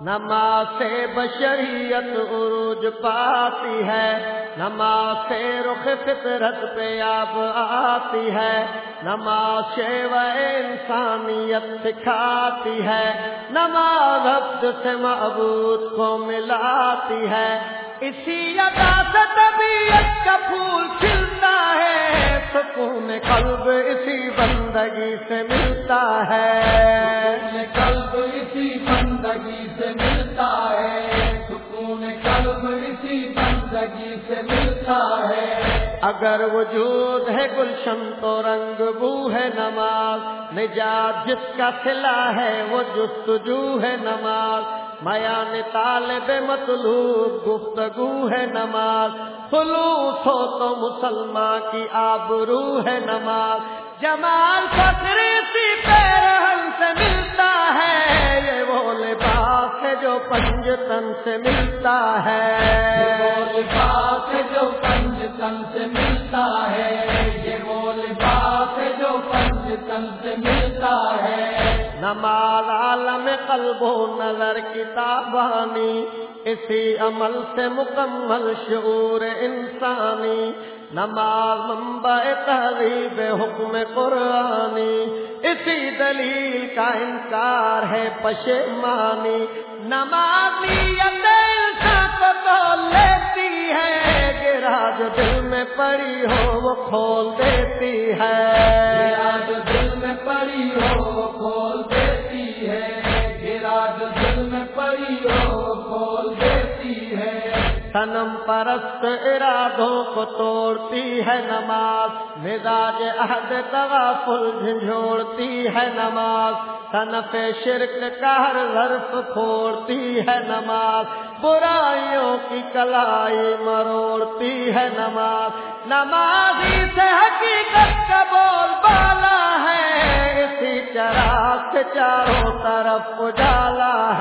نماز سے بشریت عروج پاتی ہے، نماز سے رخ فطرت پہ آب آتی ہے، نماز سے وہ انسانیت سکھاتی ہے، نماز عبد سے معبود کو ملاتی ہے، اسی ادا اسی بندگی سے ملتا ہے۔ قلب اسی بندگی سے ملتا ہے۔ سکون قلب اسی بندگی سے ملتا ہے۔ اگر وجود ہے گلشن تو رنگ بو ہے نماز۔ نجات جس کا سلا ہے وہ جستجو ہے نماز۔ میان طالب مطلوب گفتگو ہے نماز۔ خلوص ہو تو مسلمان کی آبرو ہے نماز۔ جمال فکری سی پیرہن سے ملتا ہے۔ یہ وہ لباس ہے جو پنج تن سے ملتا ہے۔ وہ لباس ہے جو پنج تن سے ملتا ہے۔ یہ وہ لباس ہے جو پنج سے ملتا ہے۔ نماز عالم قلب و نظر کتابانی، اسی عمل سے مکمل شعور انسانی۔ نماز منبع تہذیب حکم قرآنی، اسی دلیل کا انکار ہے پشمانی۔ نماز انسان تو لیتی ہے، گرا جو دل میں پڑی ہو وہ کھول دیتی ہے۔ آج دل میں پڑی ہو وہ کھول دیتی ہے۔ گرا جو دل میں پڑی ہو وہ کھول دیتی ہے۔ سنم پرست ارادوں کو توڑتی ہے نماز، مزاج عہد تغافل جھنجھوڑتی ہے نماز۔ صنف شرک کا ہر ظرف کھوڑتی ہے نماز۔ برائیوں کی کلائی مروڑتی ہے نماز۔ نمازی سے حقیقت کا بول بالا ہے، اسی چراغ سے چاروں طرف اجالا